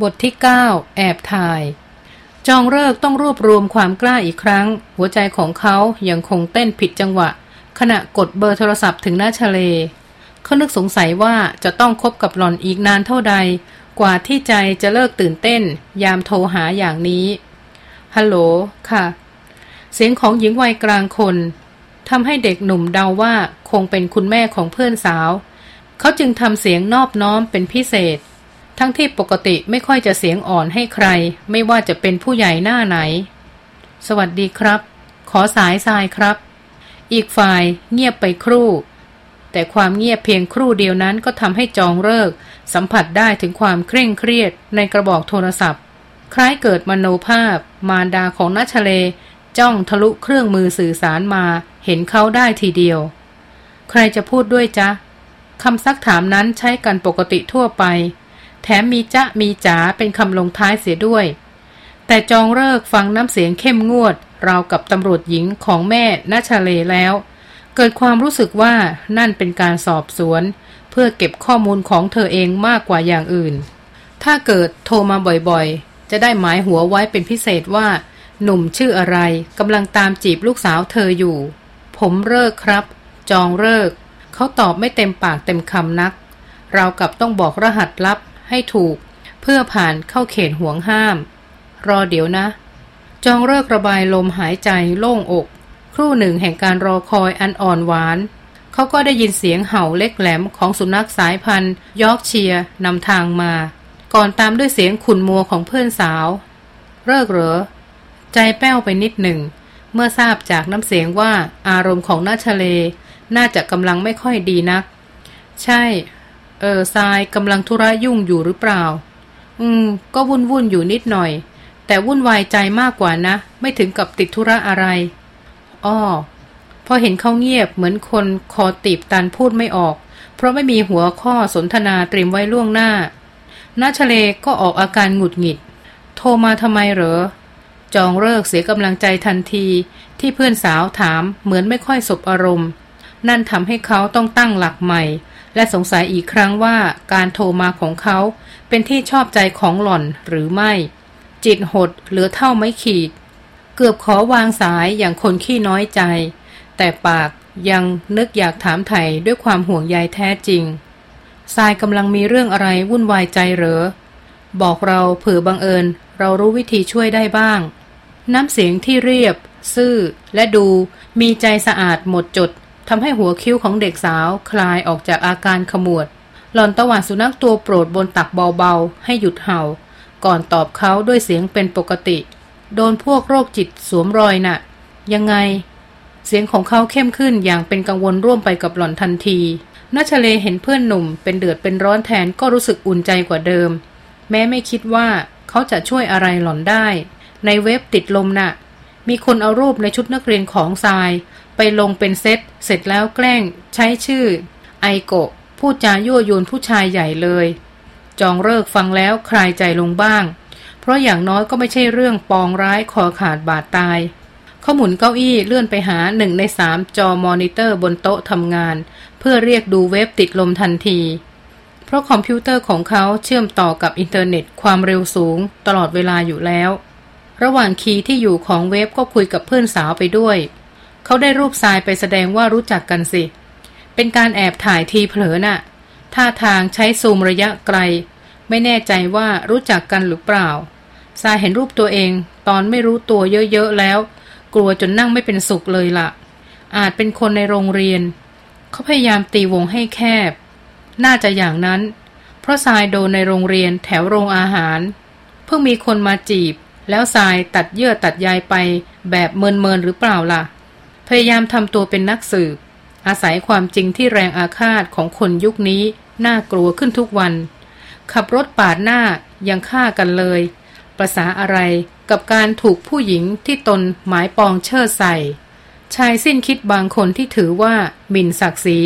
บทที่ 9 แอบถ่าย จองเลิกต้องรวบรวมความกล้าอีกครั้ง หัวใจของเขายังคงเต้นผิดจังหวะ ขณะกดเบอร์โทรศัพท์ถึงหน้าทะเล เขานึกสงสัยว่าจะต้องคบกับหลอนอีกนานเท่าใด กว่าที่ใจจะเลิกตื่นเต้น ยามโทรหาอย่างนี้ฮัลโหลค่ะ เสียงของหญิงวัยกลางคนทำให้เด็กหนุ่มเดาว่าคงเป็นคุณแม่ของเพื่อนสาว เขาจึงทำเสียงนอบน้อมเป็นพิเศษ ทั้งที่ปกติไม่ค่อยจะเสียงอ่อนให้ใคร ไม่ว่าจะเป็นผู้ใหญ่หน้าไหน สวัสดีครับ ขอสายทรายครับ อีกฝ่ายเงียบไปครู่ แต่ความเงียบเพียงครู่เดียวนั้นก็ทำให้จองเลิก สัมผัสได้ถึงความเคร่งเครียดในกระบอกโทรศัพท์ คล้ายเกิดมโนภาพ มารดาของนัชเล จ้องทะลุเครื่องมือสื่อสารมา เห็นเขาได้ทีเดียว ใครจะพูดด้วยจ๊ะคำซักถามนั้นใช้กันปกติทั่วไป แถมมีจะมีจ๋าเป็นคำลงท้ายเสียด้วย แต่จองเลิกฟังน้ำเสียงเข้มงวด ราวกับตำรวจหญิงของแม่นาชาเลแล้ว เกิดความรู้สึกว่านั่นเป็นการสอบสวน เพื่อเก็บข้อมูลของเธอเองมากกว่าอย่างอื่น ถ้าเกิดโทรมาบ่อยๆ จะได้หมายหัวไว้เป็นพิเศษว่า หนุ่มชื่ออะไรกำลังตามจีบลูกสาวเธออยู่ ผมฤกษ์ครับ จองฤกษ์เขาตอบไม่เต็มปากเต็มคำนัก ราวกับต้องบอกรหัสลับ ให้ถูก เพื่อผ่านเข้าเขตหวงห้าม รอเดี๋ยวนะ จองฤกษ์ระบายลมหายใจโล่งอก ครู่หนึ่งแห่งการรอคอยอันอ่อนหวาน เขาก็ได้ยินเสียงเห่าเล็กแหลมของสุนัขสายพันธุ์ยอร์กเชียร์นำทางมา ก่อนตามด้วยเสียงขุนมัวของเพื่อนสาว เลิกเหรอ ใจแป้วไปนิดหนึ่ง เมื่อทราบจากน้ำเสียงว่าอารมณ์ของนาชเล น่าจะกำลังไม่ค่อยดีนัก ใช่ เออทรายกำลังธุระยุ่งอยู่หรือเปล่า อืม ก็วุ่นวุ่นอยู่นิดหน่อย แต่วุ่นวายใจมากกว่านะ ไม่ถึงกับติดธุระอะไร อ้อ พอเห็นเขาเงียบเหมือนคนคอตีบตันพูดไม่ออก เพราะไม่มีหัวข้อสนทนาเตรียมไว้ล่วงหน้านาชเลก็ออกอาการหงุดหงิด โทรมาทำไมเหรอ จองเลิกเสียกำลังใจทันที ที่เพื่อนสาวถามเหมือนไม่ค่อยสบอารมณ์ นั่นทำให้เขาต้องตั้งหลักใหม่ และสงสัยอีกครั้งว่าการโทรมาของเขาเป็นที่ชอบใจของหล่อนหรือไม่ จิตหดเหลือเท่าไม่ขีด เกือบขอวางสายอย่างคนขี้น้อยใจ แต่ปากยังนึกอยากถามไถ่ด้วยความห่วงใยแท้จริงทรายกำลังมีเรื่องอะไรวุ่นวายใจเหรอ บอกเราเผื่อบังเอิญ เรารู้วิธีช่วยได้บ้าง น้ำเสียงที่เรียบ ซื่อและดูมีใจสะอาดหมดจด ทำให้หัวคิ้วของเด็กสาวคลายออกจากอาการขมวด หลอนตะวันสุนัขตัวโปรดบนตักเบาๆ ให้หยุดเห่า ก่อนตอบเขาด้วยเสียงเป็นปกติ โดนพวกโรคจิตสวมรอยนะ่ะ ยังไง เสียงของเขาเข้มขึ้นอย่างเป็นกังวลร่วมไปกับหล่อนทันทีนัชเลเห็นเพื่อนหนุ่มเป็นเดือดเป็นร้อนแทนก็รู้สึกอุ่นใจกว่าเดิม แม้ไม่คิดว่าเขาจะช่วยอะไรหล่อนได้ ในเว็บติดลมนะ่ะ มีคนเอารูปในชุดนักเรียนของทราย ลงเป็นเซตเสร็จแล้วแกล้ง ใช้ชื่อ ไอโกะพูดจายั่วยวนผู้ชายใหญ่เลย จองฤกษ์ฟังแล้วคลายใจลงบ้าง เพราะอย่างน้อยก็ไม่ใช่เรื่องปองร้ายคอขาดบาดตายเขาหมุนเก้าอี้เลื่อนไปหาหนึ่งในสามจอมอนิเตอร์บนโต๊ะทำงาน เพื่อเรียกดูเว็บติดลมทันที เพราะคอมพิวเตอร์ของเขาเชื่อมต่อกับอินเทอร์เน็ตความเร็วสูงตลอดเวลาอยู่แล้ว ระหว่าง key ที่อยู่ของเว็บก็คุยกับเพื่อนสาวไปด้วย เขาได้รูปทรายไปแสดงว่ารู้จักกันสิ เป็นการแอบถ่ายทีเผลอน่ะ ท่าทางใช้ซูมระยะไกล ไม่แน่ใจว่ารู้จักกันหรือเปล่า ทรายเห็นรูปตัวเอง ตอนไม่รู้ตัวเยอะๆแล้ว กลัวจนนั่งไม่เป็นสุขเลยละ่ะ อาจเป็นคนในโรงเรียน เขาพยายามตีวงให้แคบ น่าจะอย่างนั้น เพราะทรายโดนในโรงเรียนแถวโรงอาหาร เพิ่งมีคนมาจีบแล้วทรายตัดเยื่อตัดใยไปแบบเมินๆหรือเปล่าล่ะ พยายามทำตัวเป็นนักสืบ อาศัยความจริงที่แรงอาฆาตของคนยุคนี้ น่ากลัวขึ้นทุกวัน ขับรถปาดหน้ายังฆ่ากันเลย ประษาอะไรกับการถูกผู้หญิงที่ตนหมายปองเชิดใส่ ชายสิ้นคิดบางคนที่ถือว่าหมิ่นศักดิ์ศรี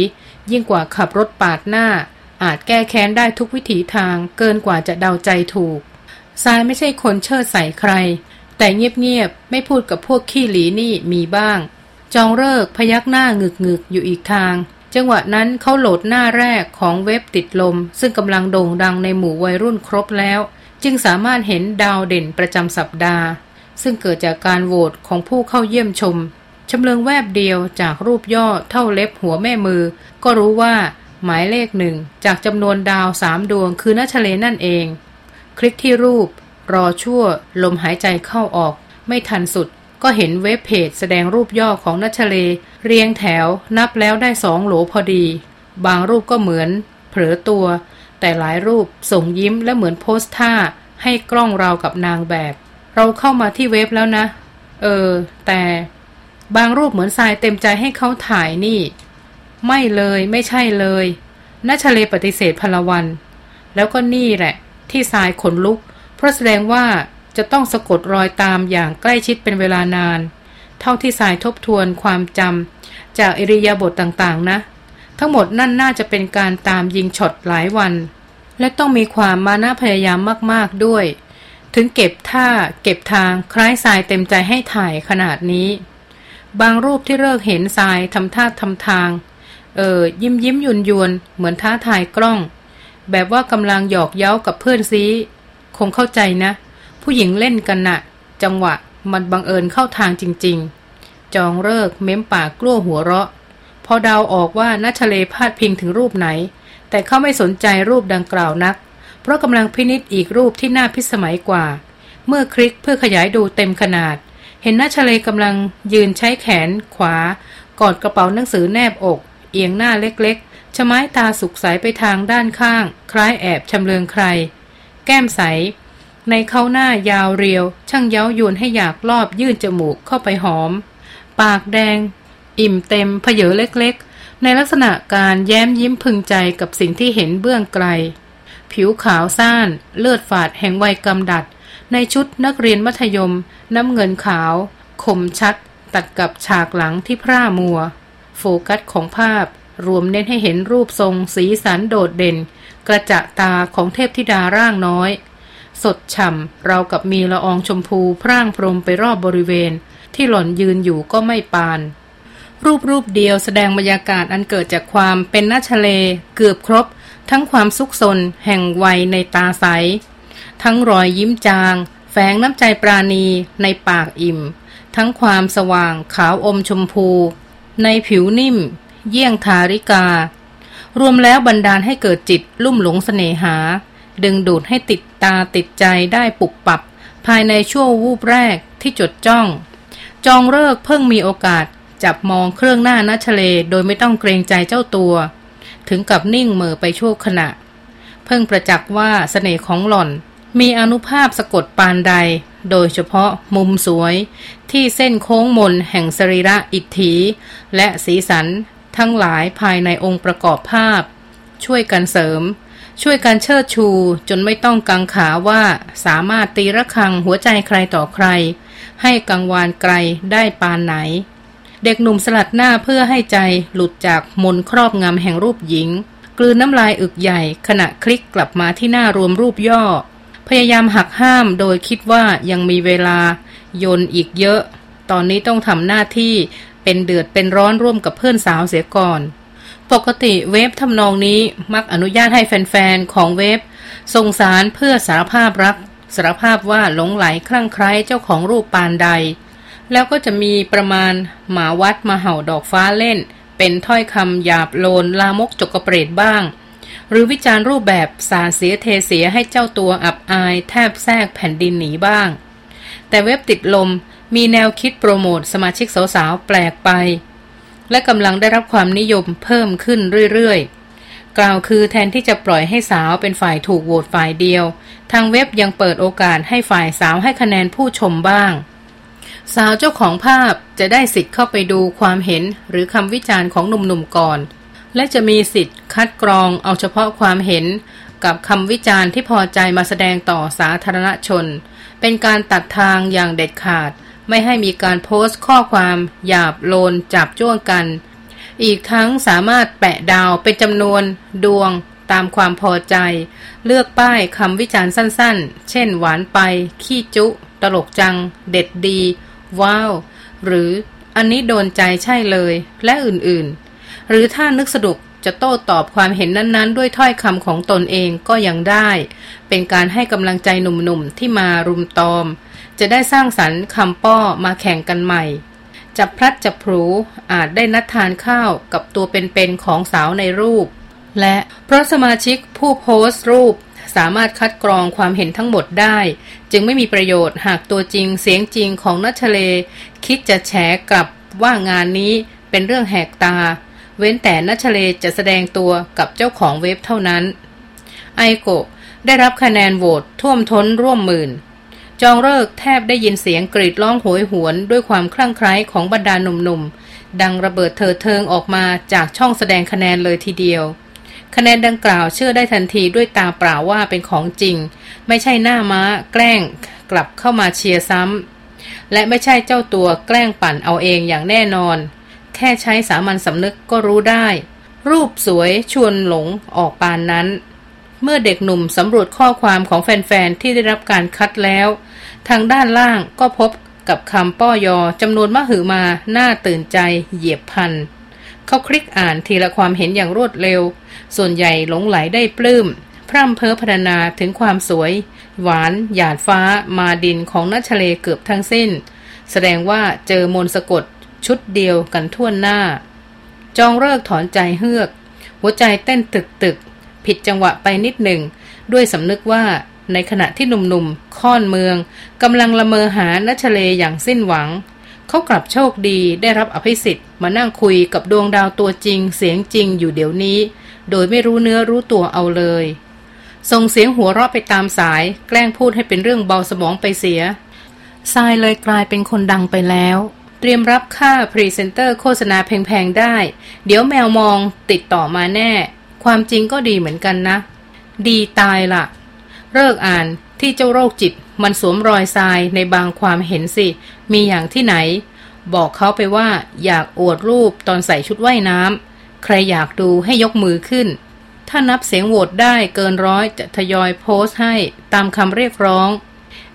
ยิ่งกว่าขับรถปาดหน้า อาจแก้แค้นได้ทุกวิถีทางเกินกว่าจะเดาใจถูกทรายไม่ใช่คนเชิดใส่ใคร แต่เงียบๆไม่พูดกับพวกขี้หลีนี่มีบ้าง จองเลิกพยักหน้างึกงึกอยู่อีกทาง จังหวะนั้นเขาโหลดหน้าแรกของเว็บติดลม ซึ่งกำลังโด่งดังในหมู่วัยรุ่นครบแล้ว จึงสามารถเห็นดาวเด่นประจำสัปดาห์ ซึ่งเกิดจากการโหวตของผู้เข้าเยี่ยมชมชำเลืองแวบเดียวจากรูปย่อเท่าเล็บหัวแม่มือ ก็รู้ว่าหมายเลขหนึ่งจากจำนวนดาวสามดวงคือนัชเลนั่นเอง คลิกที่รูป รอชั่ว ลมหายใจเข้าออก ไม่ทันสุด ก็เห็นเว็บเพจแสดงรูปย่อของนัชเล เรียงแถวนับแล้วได้สองโหลพอดี บางรูปก็เหมือน เผลอตัว แต่หลายรูปส่งยิ้มและเหมือนโพสท่า ให้กล้องเรากับนางแบบ เราเข้ามาที่เว็บแล้วนะ เออ แต่ บางรูปเหมือนทรายเต็มใจให้เขาถ่ายนี่ ไม่เลยไม่ใช่เลยนัชเลปฏิเสธพลวัน แล้วก็นี่แหละ ที่ทรายขนลุก เพราะแสดงว่า จะต้องสะกดรอยตามอย่างใกล้ชิดเป็นเวลานาน เท่าที่ทรายทบทวนความจำจากอิริยาบถต่างๆ นะ ทั้งหมดนั่นน่าจะเป็นการตามยิงช็อตหลายวัน และต้องมีความมานะพยายามมากๆด้วย ถึงเก็บท่าเก็บทางคล้ายทรายเต็มใจให้ถ่ายขนาดนี้ บางรูปที่เลิกเห็นทรายทำท่าทำทาง เออยิ้มยิ้มยุนยวนเหมือนท้าทายกล้อง แบบว่ากำลังหยอกเย้ากับเพื่อนซีคงเข้าใจนะ ผู้หญิงเล่นกันนะ่ะ จังหวะมันบังเอิญเข้าทางจริง ๆ จองเลิกเม้มปากกลั้วหัวเราะ พอเดาออกว่านัชเลพาดพิงถึงรูปไหน แต่เขาไม่สนใจรูปดังกล่าวนัก เพราะกำลังพินิษอีกรูปที่น่าพิสมัยกว่า เมื่อคลิกเพื่อขยายดูเต็มขนาด เห็นน้าชเลกำลังยืนใช้แขนขวากอดกระเป๋าหนังสือแนบอก เอียงหน้าเล็กๆชะไม้ตาสุกใสไปทางด้านข้าง คล้ายแอบชำเลืองใคร แก้มใส ในเขาหน้ายาวเรียว ช่างเย้ายวนให้อยากรอบยื่นจมูกเข้าไปหอม ปากแดง อิ่มเต็มเพเยอเล็กๆ ในลักษณะการแย้มยิ้มพึงใจกับสิ่งที่เห็นเบื้องไกล ผิวขาวซ่าน เลือดฝาดแห่งวัยกำดัด ในชุดนักเรียนมัธยม น้ำเงินขาว คมชัด ตัดกับฉากหลังที่พร่ามัว โฟกัสของภาพ รวมเน้นให้เห็นรูปทรงสีสันโดดเด่น กระจะตาของเทพธิดาร่างน้อย สดฉ่ำเรากับมีละอองชมพูพร่างพรมไปรอบบริเวณ ที่หล่อนยืนอยู่ก็ไม่ปาน รูปรูปเดียวแสดงบรรยากาศอันเกิดจากความเป็นนาชเล เกือบครบ ทั้งความสุขสน แห่งวัยในตาใส ทั้งรอยยิ้มจาง แฝงน้ำใจปราณีในปากอิ่ม ทั้งความสว่างขาวอมชมพู ในผิวนิ่ม เยี่ยงทาริกา รวมแล้วบันดาลให้เกิดจิตลุ่มหลงสเสน่หา ดึงดูดให้ติดตาติดใจได้ปุบปับ ภายในช่วงวูบแรกที่จดจ้อง จองเลิกเพิ่งมีโอกาส จับมองเครื่องหน้านัชเล โดยไม่ต้องเกรงใจเจ้าตัว ถึงกับนิ่งเมื่อไปชั่วขณะ เพิ่งประจักษ์ว่าสเสน่ห์ของหล่อน มีอนุภาพสะกดปานใด โดยเฉพาะมุมสวย ที่เส้นโค้งมนแห่งสรีระอิทธิและสีสัน ทั้งหลายภายในองค์ประกอบภาพ ช่วยกันเสริม ช่วยกันเชิดชูจนไม่ต้องกังขาว่าสามารถตีระฆังหัวใจใครต่อใคร ให้กังวานไกลได้ปานไหน เด็กหนุ่มสลัดหน้าเพื่อให้ใจหลุดจากมนครอบงำแห่งรูปหญิง กลืนน้ำลายอึกใหญ่ขณะคลิกกลับมาที่หน้ารวมรูปย่อ พยายามหักห้ามโดยคิดว่ายังมีเวลาโยนอีกเยอะ ตอนนี้ต้องทำหน้าที่เป็นเดือดเป็นร้อนร่วมกับเพื่อนสาวเสียก่อน ปกติเว็บทำนองนี้มักอนุญาตให้แฟนๆ ของเว็บ ส่งสารเพื่อสารภาพรักสารภาพว่าหลงไหลคลั่งไคล้เจ้าของรูปปานใด แล้วก็จะมีประมาณหมาวัดมาเห่าดอกฟ้าเล่น เป็นถ้อยคำหยาบโลนลามกจกกระเปรดบ้าง หรือวิจารณ์รูปแบบสาเสียเทเสียให้เจ้าตัวอับอายแทบแทรกแผ่นดินหนีบ้าง แต่เว็บติดลมมีแนวคิดโปรโมทสมาชิกสาวๆแปลกไป และกำลังได้รับความนิยมเพิ่มขึ้นเรื่อยๆ กล่าวคือแทนที่จะปล่อยให้สาวเป็นฝ่ายถูกโหวตฝ่ายเดียว ทางเว็บยังเปิดโอกาสให้ฝ่ายสาวให้คะแนนผู้ชมบ้าง สาวเจ้าของภาพจะได้สิทธิ์เข้าไปดูความเห็นหรือคำวิจารณ์ของหนุ่มๆก่อน และจะมีสิทธิ์คัดกรองเอาเฉพาะความเห็นกับคำวิจารณ์ที่พอใจมาแสดงต่อสาธารณชน เป็นการตัดทางอย่างเด็ดขาด ไม่ให้มีการโพสต์ข้อความหยาบโลนจับจ้วงกัน อีกทั้งสามารถแปะดาวเป็นจำนวน ดวง ตามความพอใจ เลือกป้ายคำวิจารณ์สั้นๆ เช่นหวานไป ขี้จุ ตลกจัง เด็ดดี ว้าว หรืออันนี้โดนใจใช่เลย และอื่นๆ หรือถ้านึกสนุกจะโต้ตอบความเห็นนั้นๆ ด้วยถ้อยคำของตนเองก็ยังได้ เป็นการให้กำลังใจหนุ่มๆที่มารุมตอม จะได้สร้างสรรค์คำป้อมาแข่งกันใหม่จะพลัดจะพลูอาจได้นัดทานข้าวกับตัวเป็นๆของสาวในรูป และเพราะสมาชิกผู้โพสต์รูปสามารถคัดกรองความเห็นทั้งหมดได้ จึงไม่มีประโยชน์หากตัวจริงเสียงจริงของนัชเล คิดจะแฉกลับว่างานนี้เป็นเรื่องแหกตา เว้นแต่นัชเลจะแสดงตัวกับเจ้าของเว็บเท่านั้น ไอโกได้รับคะแนนโหวตท่วมท้นร่วมหมื่น จองเลิกแทบได้ยินเสียงกรีดร้องโหยหวนด้วยความคลั่งไคล้ของบรรดาหนุ่มๆ ดังระเบิดเถิดเทิงออกมาจากช่องแสดงคะแนนเลยทีเดียว คะแนนดังกล่าวเชื่อได้ทันทีด้วยตาเปล่าว่าเป็นของจริง ไม่ใช่หน้าม้า แกล้งกลับเข้ามาเชียร์ซ้ำและไม่ใช่เจ้าตัวแกล้งปั่นเอาเองอย่างแน่นอน แค่ใช้สามัญสำนึกก็รู้ได้ รูปสวยชวนหลงออกปานนั้น เมื่อเด็กหนุ่มสำรวจข้อความของแฟน ๆ ที่ได้รับการคัดแล้ว ทางด้านล่างก็พบกับคำป้อยอจำนวนมหึมาหน้าตื่นใจเหยียบพัน เขาคลิกอ่านทีละความเห็นอย่างรวดเร็ว ส่วนใหญ่หลงไหลได้ปลื้ม พร่ำเพ้อพรรณนาถึงความสวย หวาน หยาดฟ้า มาดินของนัชเลเกือบทั้งสิ้น แสดงว่าเจอมนสะกดชุดเดียวกันทั่วหน้า จองเลิกถอนใจเฮือก หัวใจเต้นตึกตึก ผิดจังหวะไปนิดหนึ่ง ด้วยสำนึกว่าในขณะที่หนุ่มๆค่อนเมืองกำลังละเมอหานัชเลอย่างสิ้นหวัง เขากลับโชคดีได้รับอภิสิทธิ์มานั่งคุยกับดวงดาวตัวจริง เสียงจริงอยู่เดี๋ยวนี้ โดยไม่รู้เนื้อรู้ตัวเอาเลยส่งเสียงหัวเราะไปตามสาย แกล้งพูดให้เป็นเรื่องเบาสมองไปเสียทรายเลยกลายเป็นคนดังไปแล้ว เตรียมรับค่าพรีเซนเตอร์โฆษณาแพงๆได้ เดี๋ยวแมวมองติดต่อมาแน่ ความจริงก็ดีเหมือนกันนะ ดีตายล่ะ ฤกษ์อ่านที่เจ้าโรคจิตมันสวมรอยทรายในบางความเห็นสิ มีอย่างที่ไหน บอกเขาไปว่าอยากอวดรูปตอนใส่ชุดว่ายน้ำใครอยากดูให้ยกมือขึ้น ถ้านับเสียงโหวตได้เกินร้อยจะทยอยโพสต์ให้ตามคำเรียกร้อง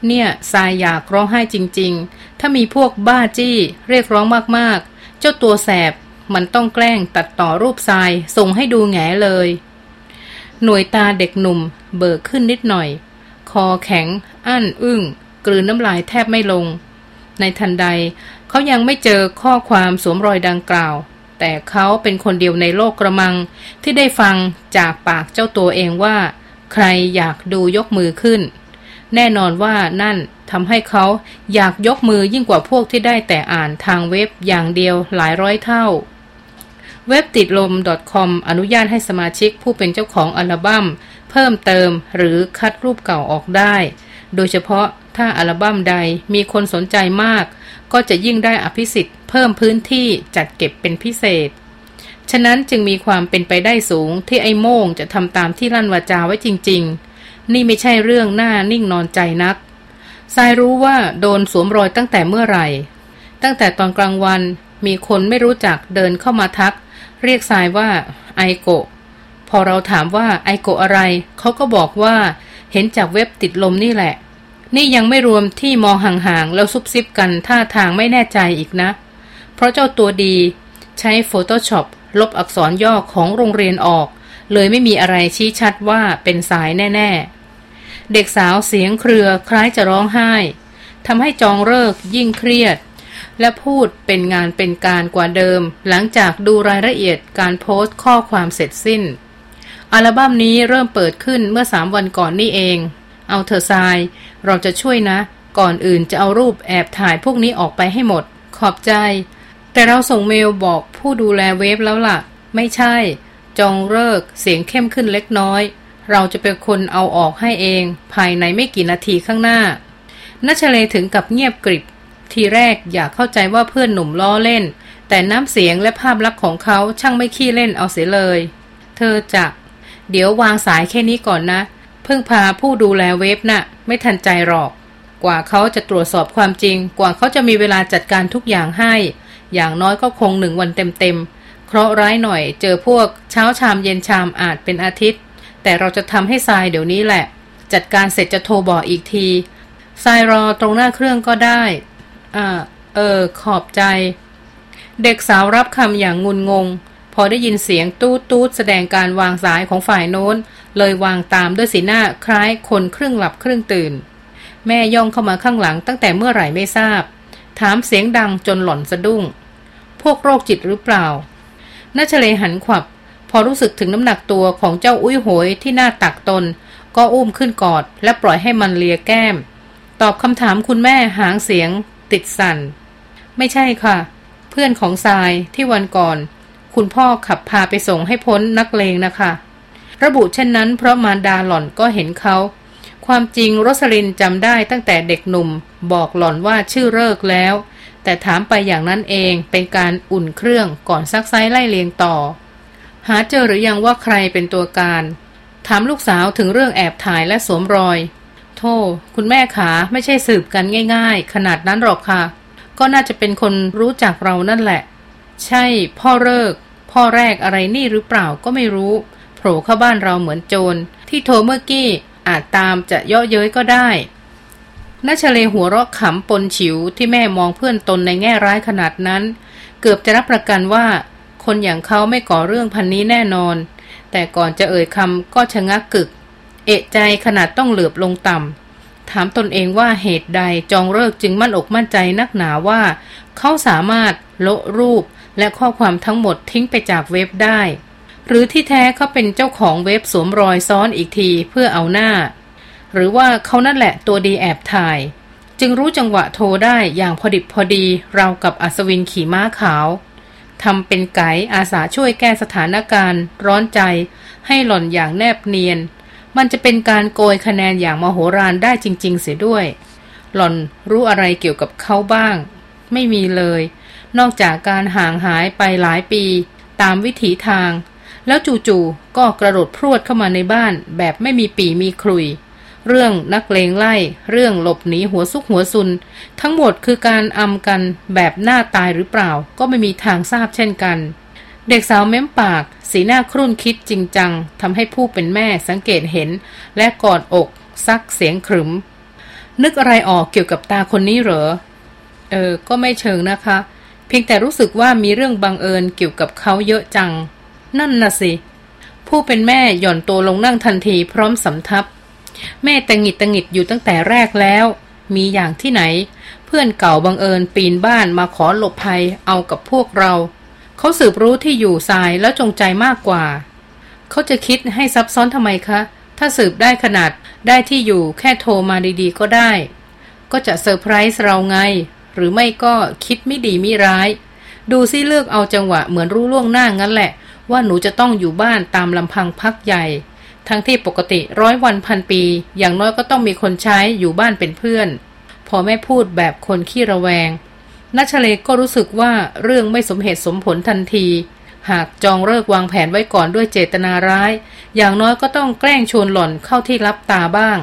เนี่ยทรายอยากร้องไห้จริง ๆ ถ้ามีพวกบ้าจี้เรียกร้องมากๆ เจ้าตัวแสบ มันต้องแกล้งตัดต่อรูปทรายส่งให้ดูแงเลย หน่วยตาเด็กหนุ่ม เบิกขึ้นนิดหน่อย คอแข็ง อั้นอึ้ง กลืนน้ำลายแทบไม่ลง ในทันใดเขายังไม่เจอข้อความสวมรอยดังกล่าว แต่เขาเป็นคนเดียวในโลกกระมัง ที่ได้ฟังจากปากเจ้าตัวเองว่า ใครอยากดูยกมือขึ้น แน่นอนว่านั่นทำให้เขาอยากยกมือยิ่งกว่าพวกที่ได้แต่อ่านทางเว็บอย่างเดียวหลายร้อยเท่า เว็บติดลม .com อนุญาตให้สมาชิกผู้เป็นเจ้าของอัลบั้ม เพิ่มเติมหรือคัดรูปเก่าออกได้ โดยเฉพาะถ้าอัลบั้มใดมีคนสนใจมาก ก็จะยิ่งได้อภิสิทธิ์เพิ่มพื้นที่จัดเก็บเป็นพิเศษ ฉะนั้นจึงมีความเป็นไปได้สูงที่ไอ้โม่งจะทำตามที่ลั่นวาจาไว้จริง ๆ นี่ไม่ใช่เรื่องหน้านิ่งนอนใจนักทรายรู้ว่าโดนสวมรอยตั้งแต่เมื่อไหร่ ตั้งแต่ตอนกลางวันมีคนไม่รู้จักเดินเข้ามาทัก เรียกทรายว่าไอโกะพอเราถามว่าไอโกอะไร เขาก็บอกว่า เห็นจากเว็บติดลมนี่แหละ นี่ยังไม่รวมที่มองห่างๆ แล้วซุบซิบกันท่าทางไม่แน่ใจอีกนะ เพราะเจ้าตัวดี ใช้ Photoshop ลบอักษรย่อของโรงเรียนออก เลยไม่มีอะไรชี้ชัดว่าเป็นสายแน่ ๆ เด็กสาวเสียงเครือคล้ายจะร้องไห้ทำให้จองเลิกยิ่งเครียด และพูดเป็นงานเป็นการกว่าเดิม หลังจากดูรายละเอียดการโพสต์ข้อความเสร็จสิ้น อัลบั้มนี้เริ่มเปิดขึ้นเมื่อสามวันก่อนนี่เอง เอาเธอทราย เราจะช่วยนะ ก่อนอื่นจะเอารูปแอบถ่ายพวกนี้ออกไปให้หมด ขอบใจ แต่เราส่งเมลบอกผู้ดูแลเว็บแล้วล่ะ ไม่ใช่ จองเลิกเสียงเข้มขึ้นเล็กน้อย เราจะเป็นคนเอาออกให้เอง ภายในไม่กี่นาทีข้างหน้านัชเลถึงกับเงียบกริบ ทีแรกอยากเข้าใจว่าเพื่อนหนุ่มล้อเล่น แต่น้ำเสียงและภาพลักษณ์ของเขาช่างไม่ขี้เล่นเอาเสียเลย เธอจะ เดี๋ยววางสายแค่นี้ก่อนนะ เพิ่งพาผู้ดูแลเว็บนะ่ะ ไม่ทันใจหรอก กว่าเขาจะตรวจสอบความจริง กว่าเขาจะมีเวลาจัดการทุกอย่างให้ อย่างน้อยก็คงหนึ่งวันเต็มๆเคราะร้ายหน่อย เจอพวกเช้าชามเย็นชามอาจเป็นอาทิตย์ แต่เราจะทำให้ทรายเดี๋ยวนี้แหละ จัดการเสร็จจะโทรบอกอีกทีทรายรอตรงหน้าเครื่องก็ได้ อ่า เออ ขอบใจ เด็กสาวรับคำอย่างงุนงง พอได้ยินเสียงตูดตูดแสดงการวางสายของฝ่ายโน้น เลยวางตามด้วยสีหน้าคล้ายคนครึ่งหลับครึ่งตื่น แม่ย่องเข้ามาข้างหลังตั้งแต่เมื่อไหร่ไม่ทราบ ถามเสียงดังจนหล่อนสะดุ้ง พวกโรคจิตหรือเปล่านัชเลหันขวับ พอรู้สึกถึงน้ำหนักตัวของเจ้าอุ้ยโหยที่หน้าตักตน ก็อุ้มขึ้นกอด และปล่อยให้มันเลียแก้ม ตอบคำถามคุณแม่หางเสียง ติดสัน่น ไม่ใช่ค่ะ เพื่อนของทรายที่วันก่อน คุณพ่อขับพาไปส่งให้พ้นนักเลงนะคะ ระบุเช่นนั้นเพราะมารดาหล่อนก็เห็นเขา ความจริงโรสลินจำได้ตั้งแต่เด็กหนุ่ม บอกหล่อนว่าชื่อเลิกแล้ว แต่ถามไปอย่างนั้นเองเป็นการอุ่นเครื่องก่อนซักไซไล่เลียงต่อ หาเจอหรือยังว่าใครเป็นตัวการ ถามลูกสาวถึงเรื่องแอบถ่ายและสวมรอย โทษคุณแม่ขาไม่ใช่สืบกันง่ายๆ ขนาดนั้นหรอกค่ะ ก็น่าจะเป็นคนรู้จักเรานั่นแหละ ใช่ พ่อเลิก พ่อแรกอะไรนี่หรือเปล่าก็ไม่รู้โผล่เข้าบ้านเราเหมือนโจร ที่โทรเมื่อกี้อาจตามจะเยาะเย้ยก็ได้นัชเลหัวเราะขำปนฉิวที่แม่มองเพื่อนตนในแง่ร้ายขนาดนั้น เกือบจะรับประกันว่า คนอย่างเขาไม่ก่อเรื่องพันนี้แน่นอน แต่ก่อนจะเอ่ยคำก็ชะงักกึก อะใจขนาดต้องเหลือบลงต่ำถามตนเองว่าเหตุใดจองเลิกจึงมั่นอกมั่นใจนักหนาว่า เขาสามารถโละรูปและข้อความทั้งหมดทิ้งไปจากเว็บได้ หรือที่แท้เขาเป็นเจ้าของเว็บสวมรอยซ้อนอีกทีเพื่อเอาหน้า หรือว่าเขานั่นแหละตัวดีแอบถ่าย จึงรู้จังหวะโทรได้อย่างพอดิบพอดีเรากับอัศวินขี่ม้าขาวทำเป็นไก่อาสาช่วยแก้สถานการณ์ ร้อนใจ ให้หล่อนอย่างแนบเนียน มันจะเป็นการโกยคะแนนอย่างมโหฬารได้จริง ๆ เสียด้วย หล่อนรู้อะไรเกี่ยวกับเขาบ้าง ไม่มีเลย นอกจากการห่างหายไปหลายปี ตามวิถีทาง แล้วจู่ๆก็กระโดดพรวดเข้ามาในบ้านแบบไม่มีปีมีคลุย เรื่องนักเลงไล่ เรื่องหลบหนีหัวซุกหัวซุน ทั้งหมดคือการอำกันแบบหน้าตายหรือเปล่า ก็ไม่มีทางทราบเช่นกัน เด็กสาวเม้มปาก สีหน้าครุ่นคิดจริงจังทำให้ผู้เป็นแม่สังเกตเห็น และกอดอก ซักเสียงขรึม นึกอะไรออกเกี่ยวกับตาคนนี้เหรอ เออ ก็ไม่เชิงนะคะ เพียงแต่รู้สึกว่ามีเรื่องบังเอิญเกี่ยวกับเขาเยอะจัง นั่นน่ะสิ ผู้เป็นแม่หย่อนตัวลงนั่งทันทีพร้อมสำทับ แม่ตังหิดตังหิดอยู่ตั้งแต่แรกแล้ว มีอย่างที่ไหน เพื่อนเก่าบังเอิญปีนบ้านมาขอหลบภัยเอากับพวกเรา เขาสืบรู้ที่อยู่ทรายแล้วจงใจมากกว่า เขาจะคิดให้ซับซ้อนทำไมคะ ถ้าสืบได้ขนาดได้ที่อยู่แค่โทรมาดีๆ ก็ได้ ก็จะเซอร์ไพรส์เราไง หรือไม่ก็คิดไม่ดีไม่ร้าย ดูซิเลือกเอาจังหวะเหมือนรู้ล่วงหน้างั้นแหละ ว่าหนูจะต้องอยู่บ้านตามลำพังพักใหญ่ ทั้งที่ปกติร้อยวันพันปี อย่างน้อยก็ต้องมีคนใช้อยู่บ้านเป็นเพื่อน พอแม่พูดแบบคนขี้ระแวง นัชเลก็รู้สึกว่าเรื่องไม่สมเหตุสมผลทันที หากจองเลิกวางแผนไว้ก่อนด้วยเจตนาร้าย อย่างน้อยก็ต้องแกล้งชวนหล่อนเข้าที่รับตาบ้าง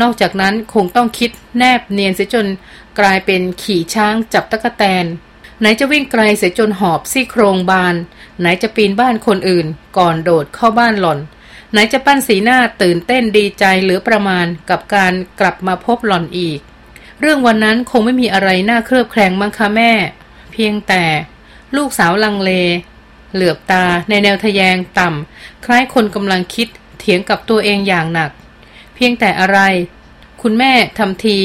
นอกจากนั้นคงต้องคิดแนบเนียนเสียจนกลายเป็นขี่ช้างจับตะกะแตน ไหนจะวิ่งไกลเสียจนหอบซี่โครงบาน ไหนจะปีนบ้านคนอื่น ก่อนโดดเข้าบ้านหล่อน ไหนจะปั้นสีหน้าตื่นเต้นดีใจหรือประมาณกับการกลับมาพบหล่อนอีก เรื่องวันนั้นคงไม่มีอะไรน่าเครือบแคลงมั้งคะแม่ เพียงแต่ลูกสาวลังเล เหลือบตาในแนวทะแยงต่ำคล้ายคนกำลังคิดเถียงกับตัวเองอย่างหนัก เพียงแต่อะไร คุณแม่ทำที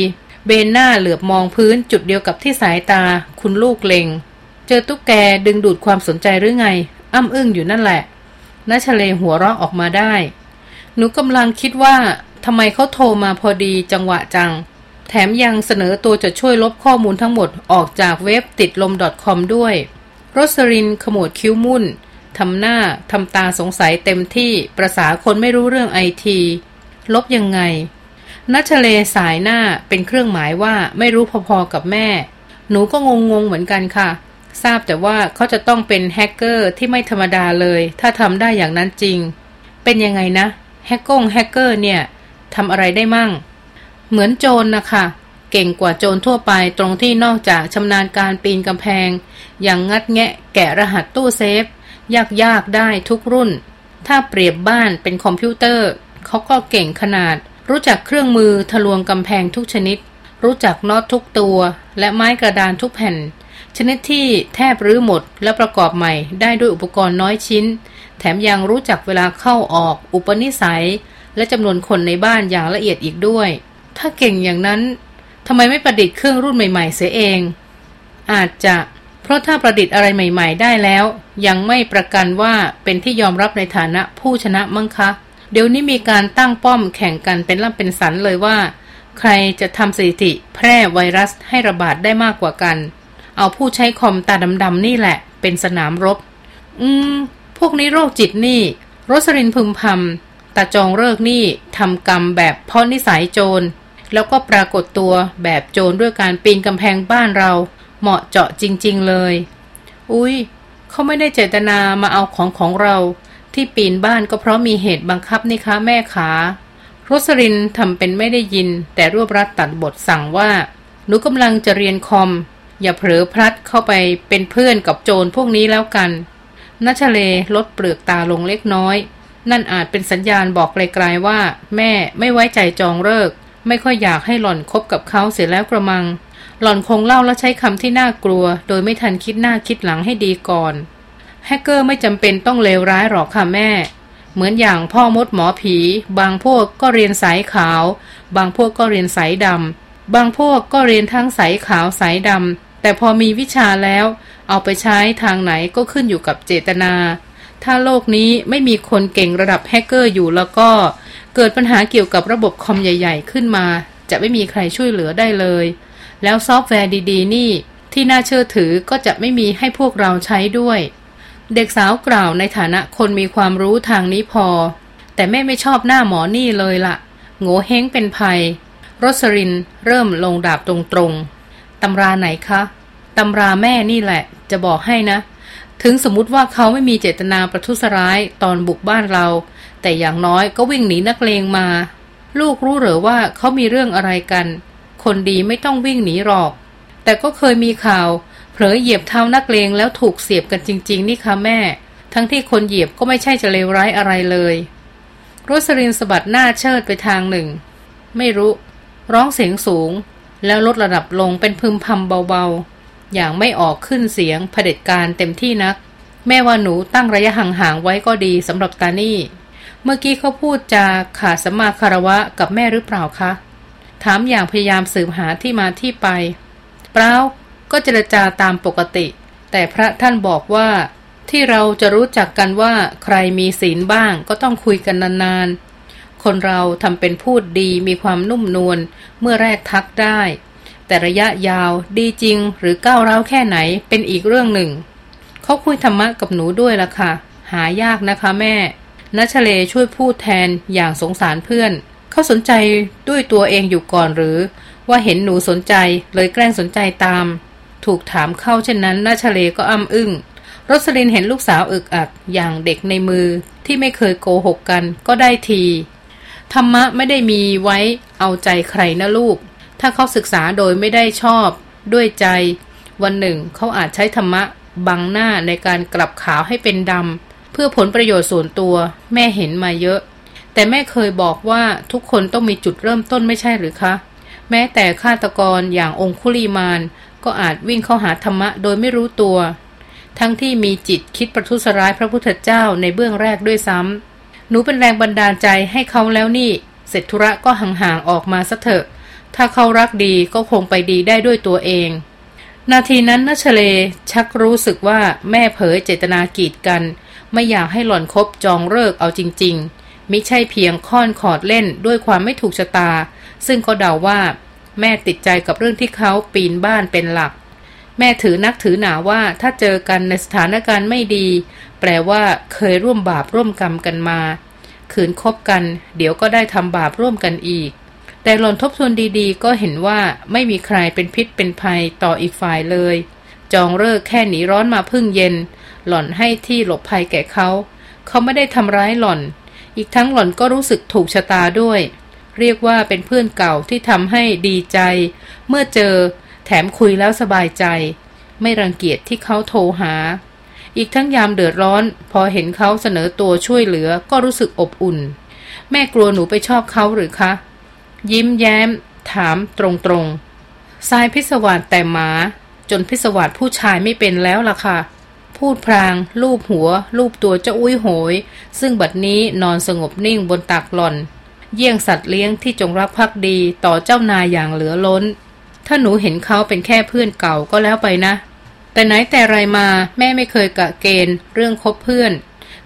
เบนหน้าเหลือบมองพื้นจุดเดียวกับที่สายตา คุณลูกเลงเจอตุ๊กแกดึงดูดความสนใจหรือไง อ้ำอึ้งอยู่นั่นแหละนัชเลหัวเราะออกมาได้ หนูกำลังคิดว่าทำไมเขาโทรมาพอดีจังหวะจัง แถมยังเสนอตัวจะช่วยลบข้อมูลทั้งหมดออกจากเว็บติดลม .com ด้วย โรสรินขมวดคิ้วมุ่นทำหน้าทำตาสงสัยเต็มที่ประษาคนไม่รู้เรื่องไอที ลบยังไงนัชเลสายหน้าเป็นเครื่องหมายว่าไม่รู้พอๆกับแม่ หนูก็งงๆเหมือนกันค่ะ ทราบแต่ว่าเขาจะต้องเป็นแฮกเกอร์ที่ไม่ธรรมดาเลย ถ้าทำได้อย่างนั้นจริง เป็นยังไงนะ แฮกกงแฮกเกอร์เนี่ยทำอะไรได้มั่ง เหมือนโจรนนะคะเก่งกว่าโจรทั่วไปตรงที่นอกจากชำนาญการปีนกำแพง อย่างงัดแงะแกะรหัสตู้เซฟ ยากๆได้ทุกรุ่น ถ้าเปรียบบ้านเป็นคอมพิวเตอร์ เขาก็เก่งขนาด รู้จักเครื่องมือทะลวงกำแพงทุกชนิด รู้จักน็อตทุกตัว และไม้กระดานทุกแผ่น ชนิดที่แทบรื้อหมดและประกอบใหม่ได้ด้วยอุปกรณ์น้อยชิ้น แถมยังรู้จักเวลาเข้าออกอุปนิสัย และจำนวนคนในบ้านอย่างละเอียดอีกด้วย ถ้าเก่งอย่างนั้นทำไมไม่ประดิษฐ์เครื่องรุ่นใหม่ ๆ เสียเอง อาจจะ เพราะถ้าประดิษฐ์อะไรใหม่ ๆ ได้แล้ว ยังไม่ประกันว่าเป็นที่ยอมรับในฐานะผู้ชนะมั้งคะ เดี๋ยวนี้มีการตั้งป้อมแข่งกันเป็นล่ำเป็นสันเลยว่า ใครจะทำสถิติแพร่ไวรัสให้ระบาดได้มากกว่ากัน เอาผู้ใช้คอมตาดำๆนี่แหละ เป็นสนามรบ อืม พวกนี้โรคจิตนี่โรสรินพึมพำตาจองเลิกนี่ทำกรรมแบบพ่อนิสัยโจร แล้วก็ปรากฏตัวแบบโจรด้วยการปีนกำแพงบ้านเรา เหมาะเจาะจริง ๆ เลย อุ้ยเขาไม่ได้เจตนามาเอาของของเรา ที่ปีนบ้านก็เพราะมีเหตุบังคับนี่คะแม่ขาโรสลินทำเป็นไม่ได้ยิน แต่รวบรัดตัดบทสั่งว่า หนูกำลังจะเรียนคอม อย่าเผลอพลัดเข้าไปเป็นเพื่อนกับโจรพวกนี้แล้วกันนัชเลลดเปลือกตาลงเล็กน้อย นั่นอาจเป็นสัญญาณบอกไกลๆว่า แม่ไม่ไว้ใจจองเลิก ไม่ค่อยอยากให้หล่อนคบกับเขาเสียแล้วกระมัง หล่อนคงเล่าและใช้คำที่น่ากลัว โดยไม่ทันคิดหน้าคิดหลังให้ดีก่อนแฮกเกอร์ไม่จำเป็นต้องเลวร้ายหรอกค่ะแม่ เหมือนอย่างพ่อมดหมอผี บางพวกก็เรียนสายขาว บางพวกก็เรียนสายดำบางพวกก็เรียนทั้งสายขาวสายดำแต่พอมีวิชาแล้ว เอาไปใช้ทางไหนก็ขึ้นอยู่กับเจตนา ถ้าโลกนี้ไม่มีคนเก่งระดับแฮกเกอร์อยู่แล้วก็เกิดปัญหาเกี่ยวกับระบบคอมใหญ่ ๆ ขึ้นมา จะไม่มีใครช่วยเหลือได้เลย แล้วซอฟต์แวร์ดีๆ นี่ที่น่าเชื่อถือก็จะไม่มีให้พวกเราใช้ด้วย เด็กสาวกล่าวในฐานะคนมีความรู้ทางนี้พอ แต่แม่ไม่ชอบหน้าหมอนี่เลยล่ะ โหงวเฮ้งเป็นภัยรสรินเริ่มลงดาบตรงๆตำราไหนคะ ตำราแม่นี่แหละ จะบอกให้นะ ถึงสมมติว่าเขาไม่มีเจตนาประทุษร้ายตอนบุกบ้านเรา แต่อย่างน้อยก็วิ่งหนีนักเลงมา ลูกรู้หรือว่าเขามีเรื่องอะไรกัน คนดีไม่ต้องวิ่งหนีหรอก แต่ก็เคยมีข่าว เผลอเหยียบเท้านักเลงแล้วถูกเสียบกันจริง ๆ นี่คะแม่ ทั้งที่คนเหยียบก็ไม่ใช่จะเลวร้ายอะไรเลยโรสลินสะบัดหน้าเชิดไปทางหนึ่ง ไม่รู้ ร้องเสียงสูง แล้วลดระดับลงเป็นพึมพำเบาๆ อย่างไม่ออกขึ้นเสียงเผด็จการเต็มที่นัก แม่ว่าหนูตั้งระยะห่างๆไว้ก็ดีสำหรับตานี่ เมื่อกี้เขาพูดจาขาดสมาคารวะกับแม่หรือเปล่าคะ ถามอย่างพยายามสืบหาที่มาที่ไป เปล่าก็เจรจาตามปกติ แต่พระท่านบอกว่าที่เราจะรู้จักกันว่าใครมีศีลบ้างก็ต้องคุยกันนานๆ คนเราทำเป็นพูดดีมีความนุ่มนวลเมื่อแรกทักได้ แต่ระยะยาวดีจริงหรือก้าวร้าวแค่ไหนเป็นอีกเรื่องหนึ่ง เขาคุยธรรมะกับหนูด้วยล่ะค่ะ หายากนะคะแม่นัชเลช่วยพูดแทนอย่างสงสารเพื่อน เขาสนใจด้วยตัวเองอยู่ก่อนหรือ ว่าเห็นหนูสนใจเลยแกล้งสนใจตาม ถูกถามเข้าเช่นนั้นนัชเลก็อ้ำอึง้งรสลินเห็นลูกสาวอึกอักอย่างเด็กในมือที่ไม่เคยโกหกกันก็ได้ที ธรรมะไม่ได้มีไว้เอาใจใครนะลูก ถ้าเขาศึกษาโดยไม่ได้ชอบด้วยใจ วันหนึ่งเขาอาจใช้ธรรมะบังหน้าในการกลับขาวให้เป็นดำเพื่อผลประโยชน์ส่วนตัว แม่เห็นมาเยอะ แต่แม่เคยบอกว่าทุกคนต้องมีจุดเริ่มต้นไม่ใช่หรือคะ แม้แต่ฆาตกรอย่างองคุลีมานก็อาจวิ่งเข้าหาธรรมะโดยไม่รู้ตัว ทั้งที่มีจิตคิดประทุษร้ายพระพุทธเจ้าในเบื้องแรกด้วยซ้ำหนูเป็นแรงบันดาลใจให้เขาแล้วนี่ เสร็จธุระก็ห่างๆออกมาซะเถอะ ถ้าเขารักดีก็คงไปดีได้ด้วยตัวเอง นาทีนั้นนัชเลชักรู้สึกว่าแม่เผยเจตนากีดกัน ไม่อยากให้หล่อนคบจองเลิกเอาจริง ๆ มิใช่เพียงค่อนขอดเล่นด้วยความไม่ถูกชะตา ซึ่งก็เดาว่าแม่ติดใจกับเรื่องที่เขาปีนบ้านเป็นหลัก แม่ถือนักถือหนาว่าถ้าเจอกันในสถานการณ์ไม่ดี แปลว่าเคยร่วมบาปร่วมกรรมกันมา ขืนคบกัน เดี๋ยวก็ได้ทำบาปร่วมกันอีก แต่หล่อนทบทวนดีๆ ก็เห็นว่าไม่มีใครเป็นพิษเป็นภัยต่ออีกฝ่ายเลย จองเลิกแค่หนีร้อนมาพึ่งเย็น หล่อนให้ที่หลบภัยแก่เขา เขาไม่ได้ทำร้ายหล่อน อีกทั้งหล่อนก็รู้สึกถูกชะตาด้วย เรียกว่าเป็นเพื่อนเก่าที่ทำให้ดีใจ เมื่อเจอแถมคุยแล้วสบายใจ ไม่รังเกียจที่เขาโทรหา อีกทั้งยามเดือดร้อน พอเห็นเขาเสนอตัวช่วยเหลือก็รู้สึกอบอุ่น แม่กลัวหนูไปชอบเขาหรือคะ ยิ้มแย้ม ถามตรงๆทรายพิศวานแต่หมา จนพิศวาสผู้ชายไม่เป็นแล้วล่ะค่ะ พูดพราง ลูบหัว ลูบตัวเจ้าอุ้ยโหย ซึ่งบัดนี้นอนสงบนิ่งบนตักหล่อน เยี่ยงสัตว์เลี้ยงที่จงรักภักดีต่อเจ้านายอย่างเหลือล้น ถ้าหนูเห็นเขาเป็นแค่เพื่อนเก่าก็แล้วไปนะ แต่ไหนแต่ไรมาแม่ไม่เคยกะเกณฑ์ เรื่องคบเพื่อน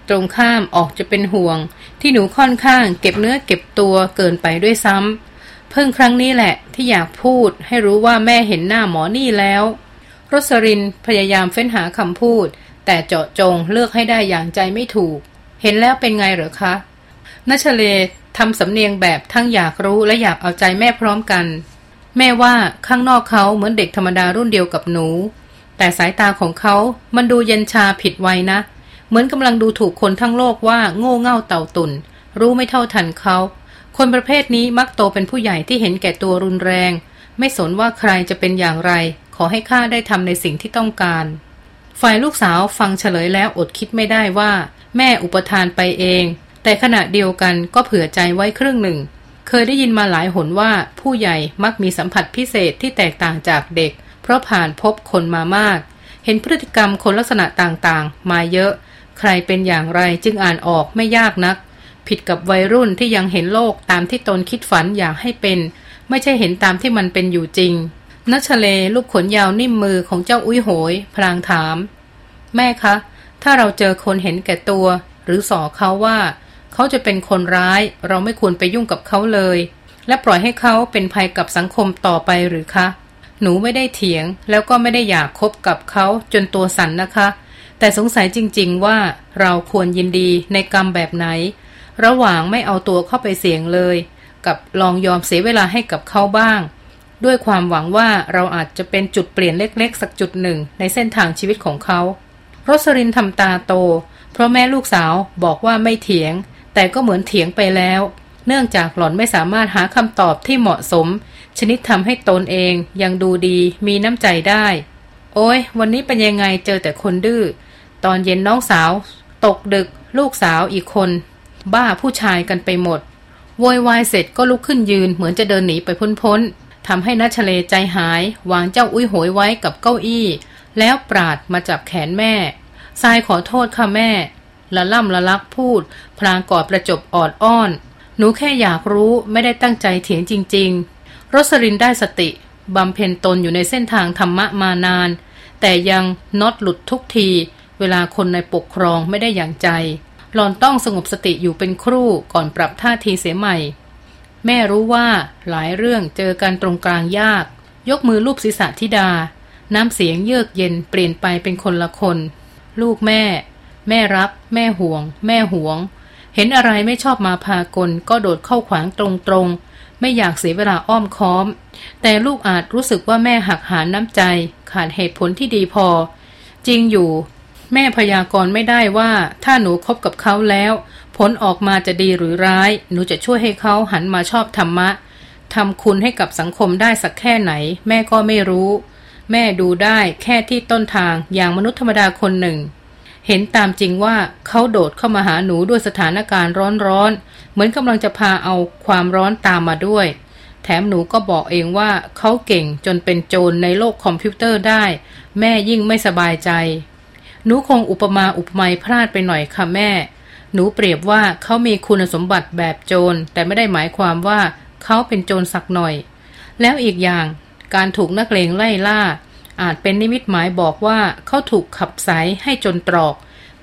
ตรงข้ามออกจะเป็นห่วง ที่หนูค่อนข้างเก็บเนื้อเก็บตัวเกินไปด้วยซ้ำเพิ่งครั้งนี้แหละที่อยากพูดให้รู้ว่าแม่เห็นหน้าหมอนี่แล้วรสรินพยายามเฟ้นหาคำพูด แต่เจาะจงเลือกให้ได้อย่างใจไม่ถูก เห็นแล้วเป็นไงเหรอคะนัชเลทำสำเนียงแบบทั้งอยากรู้และอยากเอาใจแม่พร้อมกัน แม่ว่าข้างนอกเขาเหมือนเด็กธรรมดารุ่นเดียวกับหนู แต่สายตาของเขามันดูเย็นชาผิดวัยนะ เหมือนกำลังดูถูกคนทั้งโลกว่าโง่เง่าเต่าตุนรู้ไม่เท่าทันเขา คนประเภทนี้มักโตเป็นผู้ใหญ่ที่เห็นแก่ตัวรุนแรง ไม่สนว่าใครจะเป็นอย่างไร ขอให้ข้าได้ทำในสิ่งที่ต้องการ ฝ่ายลูกสาวฟังเฉลยแล้วอดคิดไม่ได้ว่า แม่อุปทานไปเอง แต่ขณะเดียวกันก็เผื่อใจไว้ครึ่งหนึ่ง เคยได้ยินมาหลายหนว่าผู้ใหญ่มักมีสัมผัสพิเศษที่แตกต่างจากเด็ก เพราะผ่านพบคนมามาก เห็นพฤติกรรมคนลักษณะต่างๆ มาเยอะ ใครเป็นอย่างไรจึงอ่านออกไม่ยากนัก ผิดกับวัยรุ่นที่ยังเห็นโลกตามที่ตนคิดฝันอยากให้เป็น ไม่ใช่เห็นตามที่มันเป็นอยู่จริงนัชเลลูกขนยาวนิ่มมือของเจ้าอุ้ยโหย พลางถาม แม่คะ ถ้าเราเจอคนเห็นแก่ตัว หรือสอเขาว่า เขาจะเป็นคนร้าย เราไม่ควรไปยุ่งกับเขาเลย และปล่อยให้เขาเป็นภัยกับสังคมต่อไปหรือคะ หนูไม่ได้เถียงแล้วก็ไม่ได้อยากคบกับเขาจนตัวสั่นนะคะ แต่สงสัยจริง ๆ ว่าเราควรยินดีในกรรมแบบไหน ระหว่างไม่เอาตัวเข้าไปเสี่ยงเลย กับลองยอมเสียเวลาให้กับเขาบ้าง ด้วยความหวังว่าเราอาจจะเป็นจุดเปลี่ยนเล็กๆ สักจุดหนึ่งในเส้นทางชีวิตของเขาโรสรินทำตาโต เพราะแม่ลูกสาวบอกว่าไม่เถียง แต่ก็เหมือนเถียงไปแล้ว เนื่องจากหล่อนไม่สามารถหาคำตอบที่เหมาะสม ชนิดทำให้ตนเองยังดูดีมีน้ำใจได้ โอ้ยวันนี้เป็นยังไงเจอแต่คนดื้อ ตอนเย็นน้องสาว ตกดึก ลูกสาวอีกคน บ้าผู้ชายกันไปหมดโวยวายเสร็จก็ลุกขึ้นยืนเหมือนจะเดินหนีไปพ้นทำให้นัชเลใจหาย วางเจ้าอุ้ยโหยไว้กับเก้าอี้ แล้วปราดมาจับแขนแม่ทรายขอโทษค่ะแม่ ละล่ำละลักพูด พลางกอดประจบออดอ้อน หนูแค่อยากรู้ไม่ได้ตั้งใจเถียงจริง ๆ รสรินได้สติบำเพ็ญตนอยู่ในเส้นทางธรรมะมานาน แต่ยังน็อตหลุดทุกที เวลาคนในปกครองไม่ได้อย่างใจ หลอนต้องสงบสติอยู่เป็นครู่ก่อนปรับท่าทีเสียใหม่ แม่รู้ว่าหลายเรื่องเจอกันตรงกลางยาก ยกมือลูบศีรษะธิดา น้ำเสียงเยือกเย็นเปลี่ยนไปเป็นคนละคน ลูกแม่ แม่รัก แม่ห่วง แม่ห่วง เห็นอะไรไม่ชอบมาพากลก็โดดเข้าขวางตรงๆไม่อยากเสียเวลาอ้อมค้อม แต่ลูกอาจรู้สึกว่าแม่หักหานน้ำใจ ขาดเหตุผลที่ดีพอ จริงอยู่ แม่พยากรณ์ไม่ได้ว่า ถ้าหนูคบกับเขาแล้ว ผลออกมาจะดีหรือร้าย หนูจะช่วยให้เขาหันมาชอบธรรมะทำคุณให้กับสังคมได้สักแค่ไหน แม่ก็ไม่รู้ แม่ดูได้แค่ที่ต้นทางอย่างมนุษย์ธรรมดาคนหนึ่ง เห็นตามจริงว่าเขาโดดเข้ามาหาหนูด้วยสถานการณ์ร้อนๆเหมือนกำลังจะพาเอาความร้อนตามมาด้วย แถมหนูก็บอกเองว่าเขาเก่งจนเป็นโจรในโลกคอมพิวเตอร์ได้ แม่ยิ่งไม่สบายใจ หนูคงอุปมาอุปไมยพลาดไปหน่อยค่ะแม่ หนูเปรียบว่าเขามีคุณสมบัติแบบโจร แต่ไม่ได้หมายความว่าเขาเป็นโจรสักหน่อย แล้วอีกอย่างการถูกนักเลงไล่ล่า อาจเป็นนิมิตหมายบอกว่าเขาถูกขับไสให้จนตรอก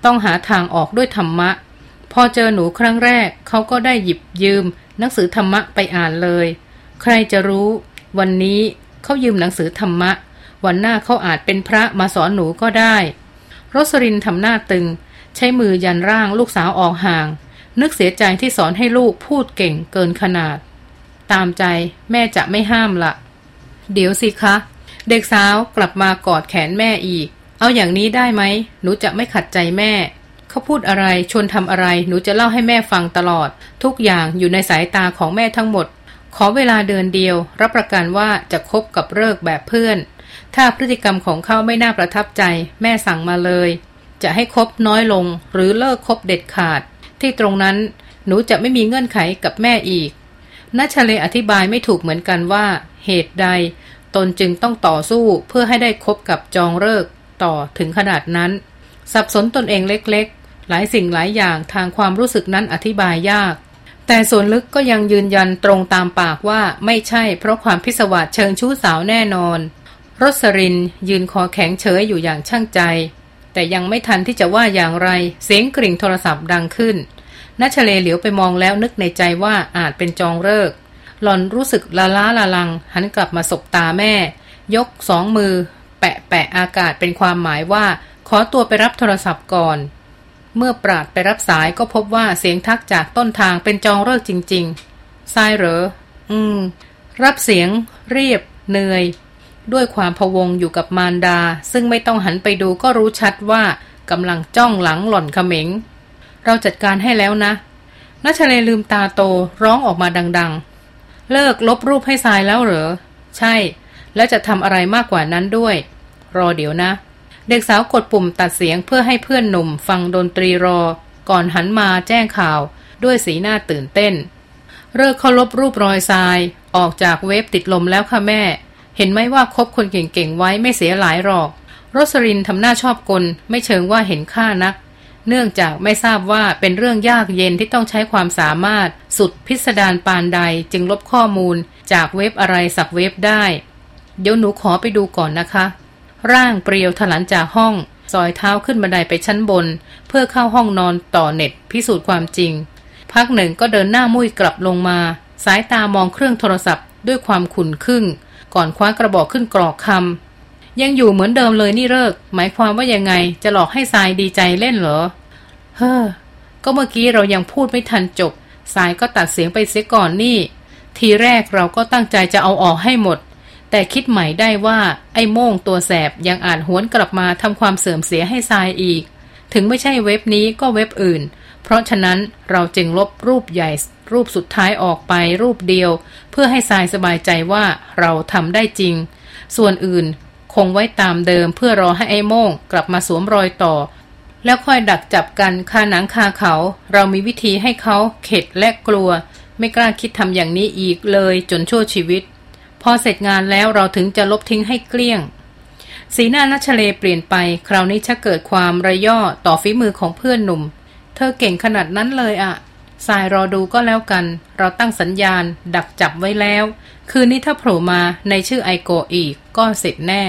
ต้องหาทางออกด้วยธรรมะ พอเจอหนูครั้งแรก เขาก็ได้หยิบยืม หนังสือธรรมะไปอ่านเลย ใครจะรู้ วันนี้เขายืมหนังสือธรรมะ วันหน้าเขาอาจเป็นพระมาสอนหนูก็ได้ รสรินทำหน้าตึง ใช้มือยันร่างลูกสาวออกห่าง นึกเสียใจที่สอนให้ลูกพูดเก่งเกินขนาด ตามใจแม่จะไม่ห้ามละ เดี๋ยวสิคะ เด็กสาวกลับมากอดแขนแม่อีก เอาอย่างนี้ได้ไหม หนูจะไม่ขัดใจแม่ เขาพูดอะไรชวนทำอะไร หนูจะเล่าให้แม่ฟังตลอด ทุกอย่างอยู่ในสายตาของแม่ทั้งหมด ขอเวลาเดือนเดียว รับประกันว่าจะคบกับเลิกแบบเพื่อน ถ้าพฤติกรรมของเขาไม่น่าประทับใจ แม่สั่งมาเลย จะให้คบน้อยลงหรือเลิกคบเด็ดขาด ที่ตรงนั้นหนูจะไม่มีเงื่อนไขกับแม่อีกนัชเลอธิบายไม่ถูกเหมือนกันว่า เหตุใด ตนจึงต้องต่อสู้เพื่อให้ได้คบกับจองเลิกต่อถึงขนาดนั้น สับสนตนเองเล็กๆ หลายสิ่งหลายอย่างทางความรู้สึกนั้นอธิบายยาก แต่ส่วนลึกก็ยังยืนยันตรงตามปากว่าไม่ใช่เพราะความพิศวาสเชิงชู้สาวแน่นอน รสรินยืนคอแข็งเฉยอยู่อย่างช่างใจ แต่ยังไม่ทันที่จะว่าอย่างไร เสียงกริ่งโทรศัพท์ดังขึ้นนัชเลเหลียวไปมองแล้วนึกในใจว่าอาจเป็นจองเลิกหล่อนรู้สึกละล้าละลัง หันกลับมาสบตาแม่ ยกสองมือ แปะแปะอากาศเป็นความหมายว่า ขอตัวไปรับโทรศัพท์ก่อน เมื่อปราดไปรับสายก็พบว่าเสียงทักจากต้นทางเป็นจองเลิกจริงๆทรายเหรอ อืม รับเสียง เรียบเหนื่อย ด้วยความพวงอยู่กับมารดา ซึ่งไม่ต้องหันไปดูก็รู้ชัดว่ากำลังจ้องหลังหล่อนเขม็ง เราจัดการให้แล้วนะนัชเลลืมตาโตร้องออกมาดัง ๆ เลิกลบรูปให้ทรายแล้วเหรอ ใช่ แล้วจะทำอะไรมากกว่านั้นด้วย รอเดี๋ยวนะ เด็กสาวกดปุ่มตัดเสียงเพื่อให้เพื่อนหนุ่มฟังดนตรีรอ ก่อนหันมาแจ้งข่าว ด้วยสีหน้าตื่นเต้น เลิกเขาลบรูปรอยทราย ออกจากเว็บติดลมแล้วค่ะแม่ เห็นไหมว่าคบคนเก่งๆไว้ไม่เสียหลายหรอกโรสรินทำหน้าชอบกลไม่เชิงว่าเห็นค่านัก เนื่องจากไม่ทราบว่าเป็นเรื่องยากเย็นที่ต้องใช้ความสามารถ สุดพิสดารปานใดจึงลบข้อมูล จากเว็บอะไรสักเว็บได้ เดี๋ยวหนูขอไปดูก่อนนะคะ ร่างเปรียวถลันจากห้องซอยเท้าขึ้นบันไดไปชั้นบน เพื่อเข้าห้องนอนต่อเน็ตพิสูจน์ความจริง พักหนึ่งก็เดินหน้ามุ้ยกลับลงมา สายตามองเครื่องโทรศัพท์ด้วยความขุ่นขึ้น ก่อนคว้ากระบอกขึ้นกรอกคำยังอยู่เหมือนเดิมเลยนี่เลิก หมายความว่ายังไงจะหลอกให้ทรายดีใจเล่นเหรอ เฮ้อ ก็เมื่อกี้เรายังพูดไม่ทันจบสายก็ตัดเสียงไปเสียก่อนนี่ ทีแรกเราก็ตั้งใจจะเอาออกให้หมด แต่คิดใหม่ได้ว่าไอ้โม่งตัวแสบยังอ่านหวนกลับมาทำความเสื่อมเสียให้ทรายอีก ถึงไม่ใช่เว็บนี้ก็เว็บอื่น เพราะฉะนั้นเราจึงลบรูปใหญ่รูปสุดท้ายออกไปรูปเดียว เพื่อให้ทรายสบายใจว่าเราทำได้จริง ส่วนอื่นคงไว้ตามเดิมเพื่อรอให้ไอ้โม่งกลับมาสวมรอยต่อ แล้วค่อยดักจับกันคาหนังคาเขา เรามีวิธีให้เขาเข็ดและกลัว ไม่กล้าคิดทำอย่างนี้อีกเลยจนชั่วชีวิต พอเสร็จงานแล้วเราถึงจะลบทิ้งให้เกลี้ยง สีหน้านัชเลเปลี่ยนไป คราวนี้ชักเกิดความระย่อต่อฝีมือของเพื่อนหนุ่ม เธอเก่งขนาดนั้นเลยอะสายรอดูก็แล้วกัน เราตั้งสัญญาณ ดักจับไว้แล้ว คืนนี้ถ้าโผล่มาในชื่อไอโกอีกก็เสร็จแน่